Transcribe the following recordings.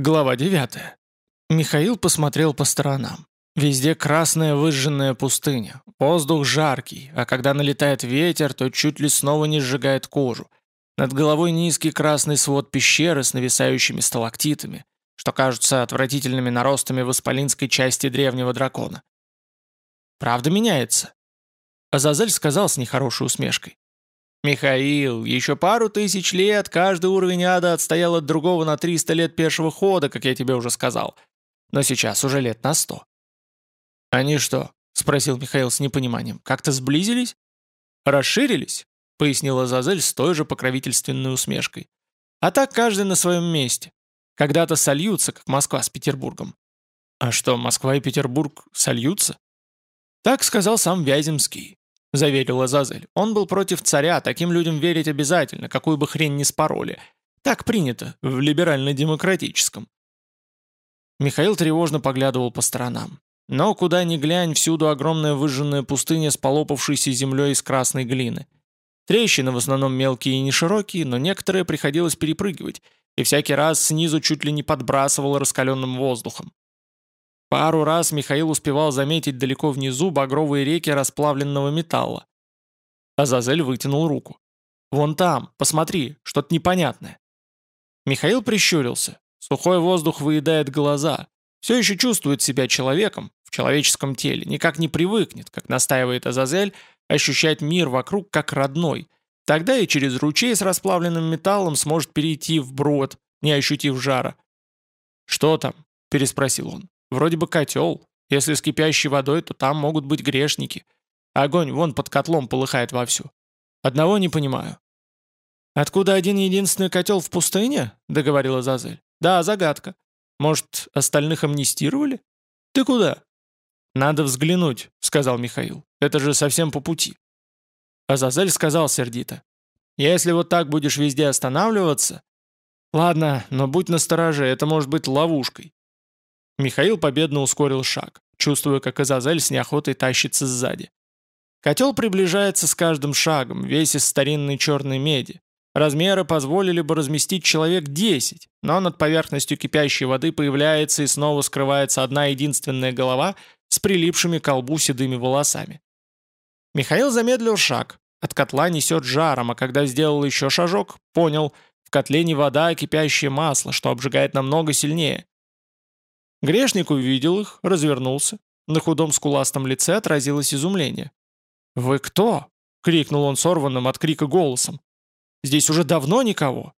Глава 9. Михаил посмотрел по сторонам. Везде красная выжженная пустыня, воздух жаркий, а когда налетает ветер, то чуть ли снова не сжигает кожу. Над головой низкий красный свод пещеры с нависающими сталактитами, что кажутся отвратительными наростами в исполинской части древнего дракона. «Правда меняется?» Азазель сказал с нехорошей усмешкой. «Михаил, еще пару тысяч лет каждый уровень ада отстоял от другого на 300 лет пешего хода, как я тебе уже сказал. Но сейчас уже лет на 100». «Они что?» — спросил Михаил с непониманием. «Как-то сблизились?» «Расширились?» — пояснила Зазель с той же покровительственной усмешкой. «А так каждый на своем месте. Когда-то сольются, как Москва с Петербургом». «А что, Москва и Петербург сольются?» «Так сказал сам Вяземский. — заверила Зазель. «Он был против царя, таким людям верить обязательно, какую бы хрень ни спороли. Так принято, в либерально-демократическом». Михаил тревожно поглядывал по сторонам. Но куда ни глянь, всюду огромная выжженная пустыня с полопавшейся землей из красной глины. Трещины в основном мелкие и не широкие, но некоторые приходилось перепрыгивать, и всякий раз снизу чуть ли не подбрасывало раскаленным воздухом. Пару раз Михаил успевал заметить далеко внизу багровые реки расплавленного металла. Азазель вытянул руку. «Вон там, посмотри, что-то непонятное». Михаил прищурился. Сухой воздух выедает глаза. Все еще чувствует себя человеком в человеческом теле, никак не привыкнет, как настаивает Азазель, ощущать мир вокруг как родной. Тогда и через ручей с расплавленным металлом сможет перейти в брод, не ощутив жара. «Что там?» – переспросил он. Вроде бы котел. Если с кипящей водой, то там могут быть грешники. Огонь вон под котлом полыхает вовсю. Одного не понимаю. «Откуда один единственный котел в пустыне?» — договорила Зазель. «Да, загадка. Может, остальных амнистировали? Ты куда?» «Надо взглянуть», — сказал Михаил. «Это же совсем по пути». Азазель сказал сердито. «Если вот так будешь везде останавливаться...» «Ладно, но будь настороже, это может быть ловушкой. Михаил победно ускорил шаг, чувствуя, как Азазель с неохотой тащится сзади. Котел приближается с каждым шагом, весь из старинной черной меди. Размеры позволили бы разместить человек 10, но над поверхностью кипящей воды появляется и снова скрывается одна единственная голова с прилипшими к колбу седыми волосами. Михаил замедлил шаг. От котла несет жаром, а когда сделал еще шажок, понял, в котле не вода, а кипящее масло, что обжигает намного сильнее. Грешник увидел их, развернулся. На худом скуластом лице отразилось изумление. «Вы кто?» — крикнул он сорванным от крика голосом. «Здесь уже давно никого».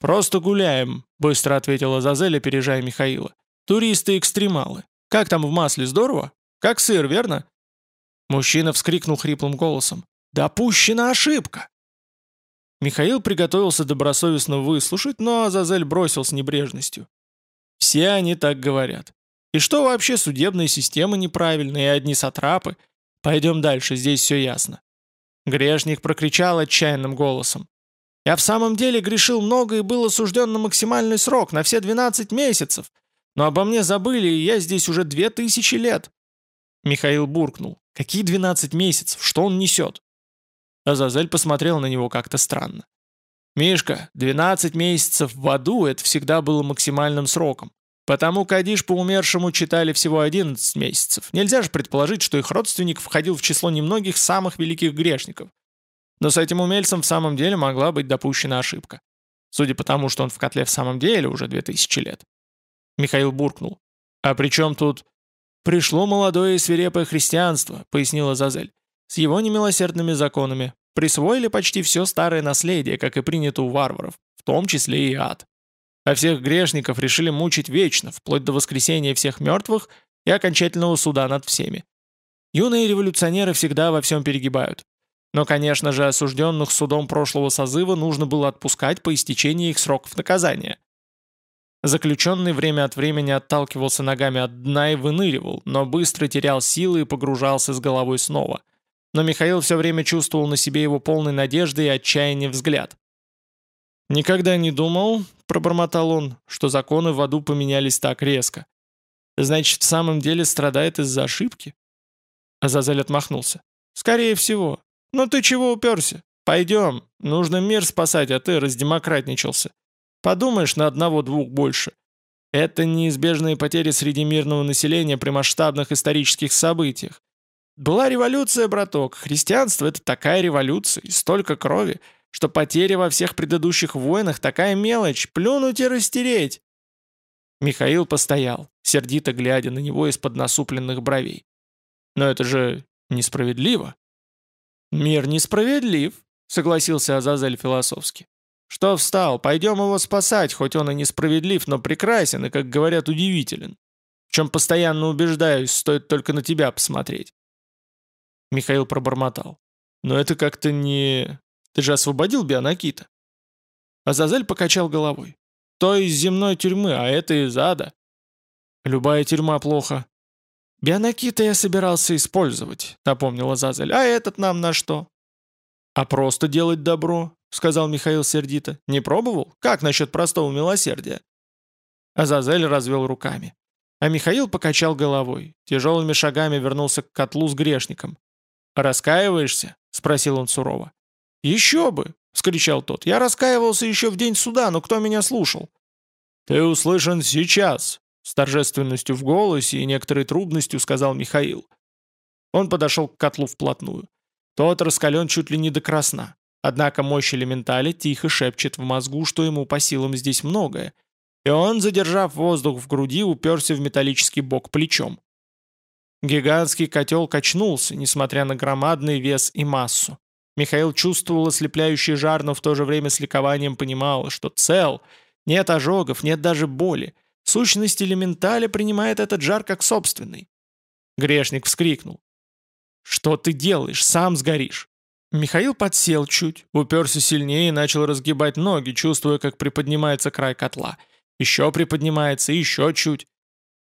«Просто гуляем», — быстро ответила Зазель, опережая Михаила. «Туристы-экстремалы. Как там в масле, здорово? Как сыр, верно?» Мужчина вскрикнул хриплым голосом. «Допущена ошибка!» Михаил приготовился добросовестно выслушать, но Азазель бросил с небрежностью. Все они так говорят. И что вообще судебная система неправильная, и одни сатрапы? Пойдем дальше, здесь все ясно. Грешник прокричал отчаянным голосом. «Я в самом деле грешил много и был осужден на максимальный срок, на все 12 месяцев. Но обо мне забыли, и я здесь уже две тысячи лет». Михаил буркнул. «Какие 12 месяцев? Что он несет?» Азазель посмотрел на него как-то странно. «Мишка, 12 месяцев в аду — это всегда было максимальным сроком. Потому Кадиш по умершему читали всего 11 месяцев. Нельзя же предположить, что их родственник входил в число немногих самых великих грешников. Но с этим умельцем в самом деле могла быть допущена ошибка. Судя по тому, что он в котле в самом деле уже 2000 лет. Михаил буркнул. «А при чем тут...» «Пришло молодое и свирепое христианство», — пояснила Зазель. «С его немилосердными законами. Присвоили почти все старое наследие, как и принято у варваров, в том числе и ад. А всех грешников решили мучить вечно, вплоть до воскресения всех мертвых и окончательного суда над всеми. Юные революционеры всегда во всем перегибают. Но, конечно же, осужденных судом прошлого созыва нужно было отпускать по истечении их сроков наказания. Заключенный время от времени отталкивался ногами от дна и выныривал, но быстро терял силы и погружался с головой снова – но Михаил все время чувствовал на себе его полной надежды и отчаяния взгляд. «Никогда не думал», — пробормотал он, — «что законы в аду поменялись так резко. Значит, в самом деле страдает из-за ошибки?» Азазель отмахнулся. «Скорее всего. Но ты чего уперся? Пойдем. Нужно мир спасать, а ты раздемократничался. Подумаешь, на одного-двух больше. Это неизбежные потери среди мирного населения при масштабных исторических событиях. Была революция, браток. Христианство — это такая революция, и столько крови, что потери во всех предыдущих войнах такая мелочь, плюнуть и растереть. Михаил постоял, сердито глядя на него из-под насупленных бровей. Но это же несправедливо. Мир несправедлив, согласился Азазель философски. Что встал, пойдем его спасать, хоть он и несправедлив, но прекрасен и, как говорят, удивителен. В чем постоянно убеждаюсь, стоит только на тебя посмотреть. Михаил пробормотал. Но это как-то не... Ты же освободил Бионакита. Азазель покачал головой. То из земной тюрьмы, а это из ада. Любая тюрьма плохо. Бионакита я собирался использовать, напомнила Азазель. А этот нам на что? А просто делать добро, сказал Михаил сердито. Не пробовал? Как насчет простого милосердия? Азазель развел руками. А Михаил покачал головой. Тяжелыми шагами вернулся к котлу с грешником. «Раскаиваешься?» — спросил он сурово. «Еще бы!» — вскричал тот. «Я раскаивался еще в день суда, но кто меня слушал?» «Ты услышан сейчас!» — с торжественностью в голосе и некоторой трудностью сказал Михаил. Он подошел к котлу вплотную. Тот раскален чуть ли не до красна. Однако мощь элементали тихо шепчет в мозгу, что ему по силам здесь многое. И он, задержав воздух в груди, уперся в металлический бок плечом. Гигантский котел качнулся, несмотря на громадный вес и массу. Михаил чувствовал ослепляющий жар, но в то же время с ликованием понимал, что цел, нет ожогов, нет даже боли. Сущность элементали принимает этот жар как собственный. Грешник вскрикнул. «Что ты делаешь? Сам сгоришь!» Михаил подсел чуть, уперся сильнее и начал разгибать ноги, чувствуя, как приподнимается край котла. Еще приподнимается, еще чуть.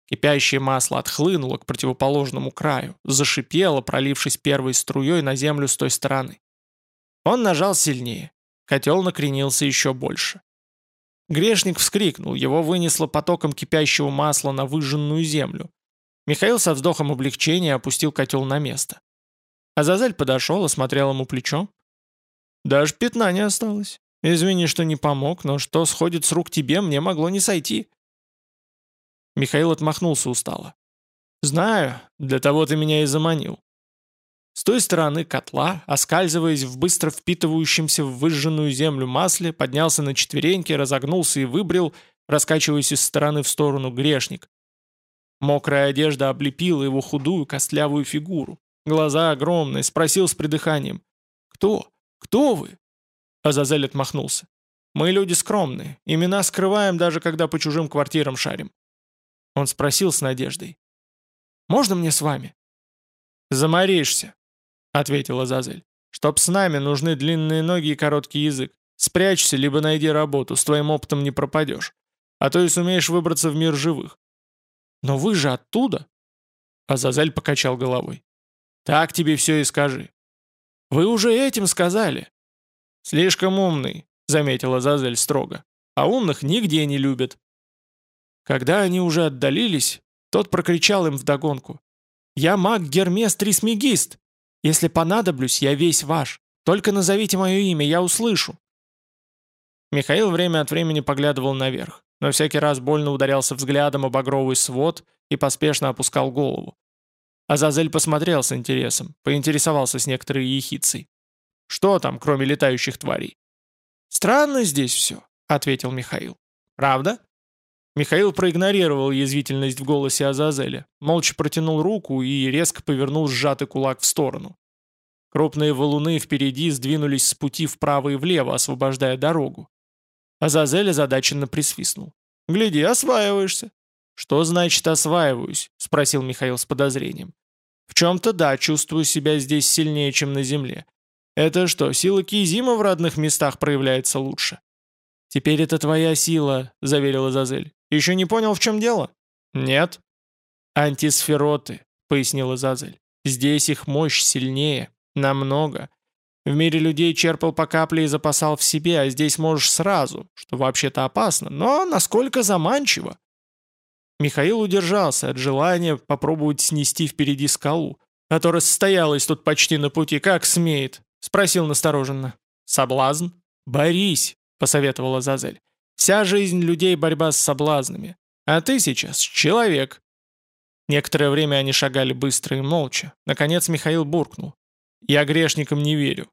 Кипящее масло отхлынуло к противоположному краю, зашипело, пролившись первой струей на землю с той стороны. Он нажал сильнее. Котел накренился еще больше. Грешник вскрикнул, его вынесло потоком кипящего масла на выжженную землю. Михаил со вздохом облегчения опустил котел на место. Азазель подошел, осмотрел ему плечо. «Даже пятна не осталось. Извини, что не помог, но что сходит с рук тебе, мне могло не сойти». Михаил отмахнулся устало. «Знаю, для того ты меня и заманил. С той стороны котла, оскальзываясь в быстро впитывающемся в выжженную землю масле, поднялся на четвереньки, разогнулся и выбрил, раскачиваясь из стороны в сторону, грешник. Мокрая одежда облепила его худую костлявую фигуру. Глаза огромные, спросил с придыханием. «Кто? Кто вы?» Азазель отмахнулся. «Мы люди скромные, имена скрываем, даже когда по чужим квартирам шарим». Он спросил с надеждой. «Можно мне с вами?» «Заморишься», ответила Зазель. «Чтоб с нами нужны длинные ноги и короткий язык. Спрячься, либо найди работу, с твоим опытом не пропадешь. А то и сумеешь выбраться в мир живых». «Но вы же оттуда!» Азазель покачал головой. «Так тебе все и скажи». «Вы уже этим сказали». «Слишком умный», — заметила Азазель строго. «А умных нигде не любят». Когда они уже отдалились, тот прокричал им вдогонку. «Я маг Гермес Трисмегист!» Если понадоблюсь, я весь ваш. Только назовите мое имя, я услышу». Михаил время от времени поглядывал наверх, но всякий раз больно ударялся взглядом об багровый свод и поспешно опускал голову. Азазель посмотрел с интересом, поинтересовался с некоторой ехицей. «Что там, кроме летающих тварей?» «Странно здесь все», — ответил Михаил. «Правда?» Михаил проигнорировал язвительность в голосе Азазеля, молча протянул руку и резко повернул сжатый кулак в сторону. Крупные валуны впереди сдвинулись с пути вправо и влево, освобождая дорогу. Азазель озадаченно присвистнул. «Гляди, осваиваешься». «Что значит осваиваюсь?» — спросил Михаил с подозрением. «В чем-то да, чувствую себя здесь сильнее, чем на земле. Это что, сила Кизима в родных местах проявляется лучше?» «Теперь это твоя сила», — заверила Зазель. «Еще не понял, в чем дело?» «Нет». «Антисфероты», — пояснила Зазель. «Здесь их мощь сильнее. Намного. В мире людей черпал по капле и запасал в себе, а здесь можешь сразу, что вообще-то опасно, но насколько заманчиво». Михаил удержался от желания попробовать снести впереди скалу, которая состоялась тут почти на пути. «Как смеет?» — спросил настороженно. «Соблазн?» «Борись!» — посоветовала Зазель. «Вся жизнь людей — борьба с соблазнами. А ты сейчас человек». Некоторое время они шагали быстро и молча. Наконец Михаил буркнул. «Я грешникам не верю».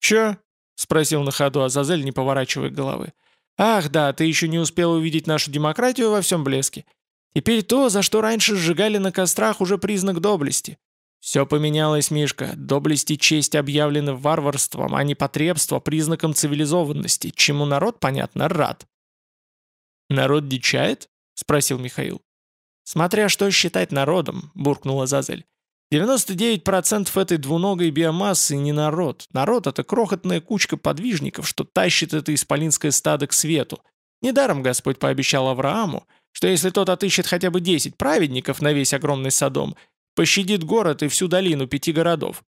«Чё?» — спросил на ходу Азазель, не поворачивая головы. «Ах, да, ты еще не успел увидеть нашу демократию во всем блеске. Теперь то, за что раньше сжигали на кострах, уже признак доблести. Все поменялось, Мишка. Доблесть и честь объявлены варварством, а не потребство признаком цивилизованности, чему народ, понятно, рад». «Народ дичает?» — спросил Михаил. «Смотря что считать народом», — буркнула Зазель. 99% этой двуногой биомассы не народ. Народ — это крохотная кучка подвижников, что тащит это исполинское стадо к свету. Недаром Господь пообещал Аврааму, что если тот отыщет хотя бы 10 праведников на весь огромный Содом, пощадит город и всю долину пяти городов.